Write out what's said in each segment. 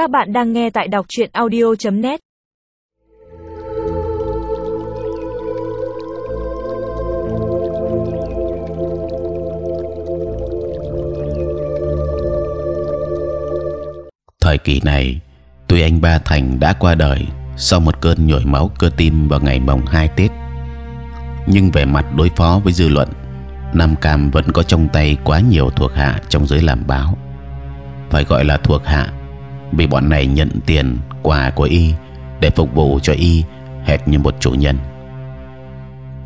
Các bạn đang nghe tại đọc truyện audio.net. Thời kỳ này, tuy anh Ba Thành đã qua đời sau một cơn nhồi máu cơ tim vào ngày mồng 2 Tết, nhưng về mặt đối phó với dư luận, Nam Cam vẫn có trong tay quá nhiều thuộc hạ trong giới làm báo. Phải gọi là thuộc hạ, vì bọn này nhận tiền quà của y để phục vụ cho y hệt như một chủ nhân.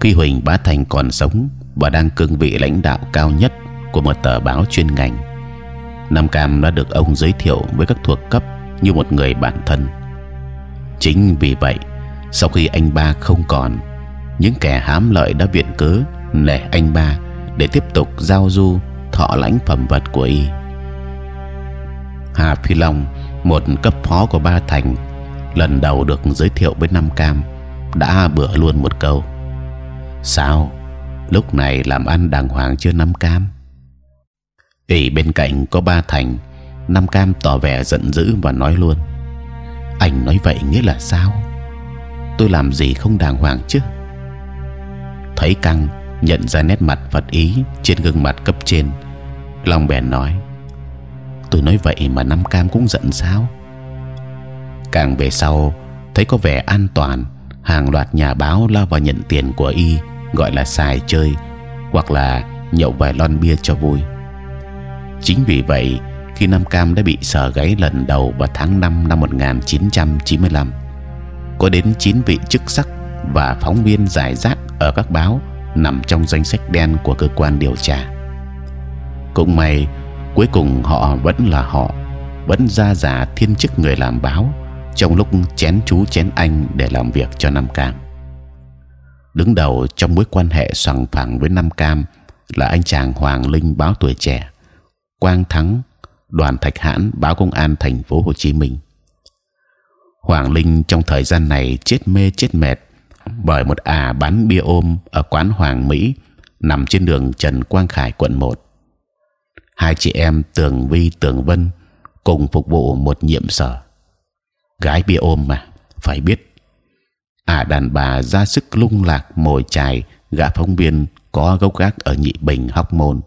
Khi Huỳnh Bá Thành còn sống và đang cương vị lãnh đạo cao nhất của một tờ báo chuyên ngành, Nam Cam đã được ông giới thiệu với các thuộc cấp như một người bạn thân. Chính vì vậy, sau khi anh ba không còn, những kẻ hám lợi đã viện cớ nể anh ba để tiếp tục giao du thọ lãnh phẩm vật của y. Hà Phi Long, một cấp phó của Ba Thành, lần đầu được giới thiệu với Nam Cam, đã bừa luôn một câu: sao lúc này làm ăn đàng hoàng chưa Nam Cam? ỉ bên cạnh có Ba Thành, Nam Cam tỏ vẻ giận dữ và nói luôn: anh nói vậy nghĩa là sao? Tôi làm gì không đàng hoàng chứ? Thấy căng nhận ra nét mặt phật ý trên gương mặt cấp trên, Long bèn nói: tôi nói vậy mà Nam Cam cũng giận sao? Càng về sau thấy có vẻ an toàn, hàng loạt nhà báo lao vào nhận tiền của y gọi là xài chơi hoặc là nhậu vài lon bia cho vui. Chính vì vậy khi Nam Cam đã bị sờ gáy lần đầu vào tháng 5 năm 1995, có đến 9 vị chức sắc và phóng viên giải rác ở các báo nằm trong danh sách đen của cơ quan điều tra. Cũng may cuối cùng họ vẫn là họ, vẫn ra giả thiên chức người làm báo trong lúc chén chú chén anh để làm việc cho Nam Cam. Đứng đầu trong mối quan hệ sòng phẳng với Nam Cam là anh chàng Hoàng Linh báo tuổi trẻ, Quang Thắng, đoàn Thạch Hãn báo công an thành phố Hồ Chí Minh. Hoàng Linh trong thời gian này chết mê chết mệt bởi một à bán bia ôm ở quán Hoàng Mỹ nằm trên đường Trần Quang Khải quận 1 hai chị em Tường Vi, Tường Vân cùng phục vụ một nhiệm sở. Gái bia ôm mà, phải biết. À đàn bà ra sức lung lạc mồi chài, gã phóng viên có gốc gác ở nhị bình, hóc môn,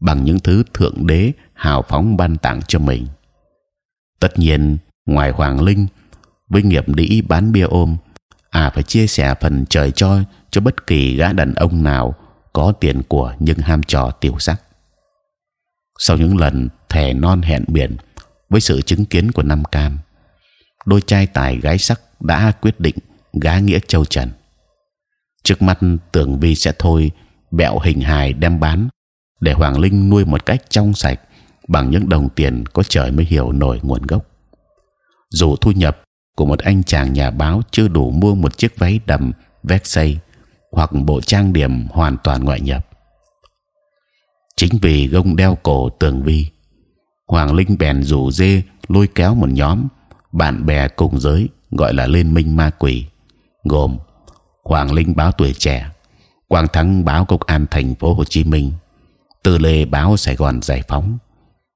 bằng những thứ thượng đế hào phóng ban tặng cho mình. Tất nhiên, ngoài hoàng linh, với nghiệp đĩ bán bia ôm à phải chia sẻ phần trời cho cho bất kỳ gã đàn ông nào có tiền của nhưng ham trò tiểu sắc sau những lần thề non hẹn biển với sự chứng kiến của Nam Cam, đôi trai tài gái sắc đã quyết định gá nghĩa châu trần. Trước mắt tưởng vi sẽ thôi bẹo hình hài đem bán để Hoàng Linh nuôi một cách trong sạch bằng những đồng tiền có trời mới hiểu nổi nguồn gốc. Dù thu nhập của một anh chàng nhà báo chưa đủ mua một chiếc váy đầm Versace hoặc bộ trang điểm hoàn toàn ngoại nhập, chính vì gông đeo cổ tường vi, hoàng linh bèn rủ dê lôi kéo một nhóm bạn bè cùng giới, gọi là liên minh ma quỷ, gồm hoàng linh báo tuổi trẻ, quang thắng báo công an thành phố hồ chí minh, tư lê báo sài gòn giải phóng,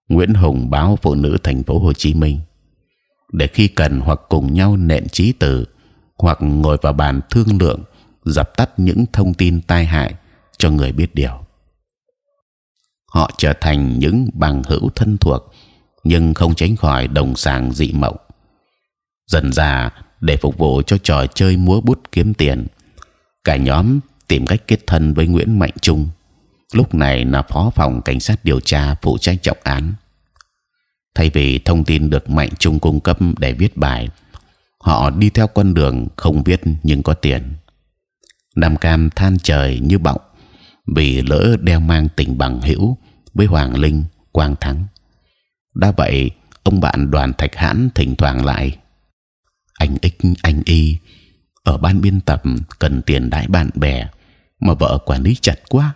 nguyễn hùng báo phụ nữ thành phố hồ chí minh. Để khi cần hoặc cùng nhau nện trí tử hoặc ngồi vào bàn thương lượng, dập tắt những thông tin tai hại cho người biết điều họ trở thành những bằng hữu thân thuộc, nhưng không tránh khỏi đồng sàng dị mộng dần dà để phục vụ cho trò chơi múa bút kiếm tiền, cả nhóm tìm cách kết thân với Nguyễn Mạnh Trung. Lúc này là phó phòng cảnh sát điều tra phụ trách trọng án. Thay vì thông tin được Mạnh Trung cung cấp để viết bài, họ đi theo con đường không viết nhưng có tiền. Nam Cam than trời như bọng vì lỡ đeo mang tình bằng hữu với Hoàng Linh, Quang Thắng. đã vậy, ông bạn đoàn Thạch Hãn thỉnh thoảng lại. Anh ích anh y ở ban biên tập cần tiền đãi bạn bè mà vợ quản lý chặt quá.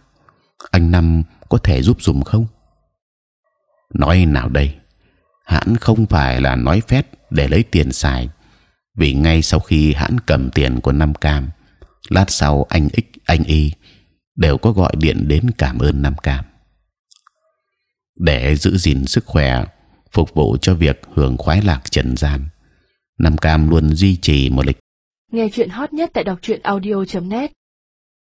Anh năm có thể giúp dùm không? Nói nào đây? Hãn không phải là nói phét để lấy tiền xài vì ngay sau khi hãn cầm tiền của năm cam lát sau anh ích anh y đều có gọi điện đến cảm ơn Nam cam để giữ gìn sức khỏe, phục vụ cho việc hưởng khoái lạc trần gian. Nam Cam luôn duy trì một lịch Nghe chuyện hot nhất tại đọc truyện audio .net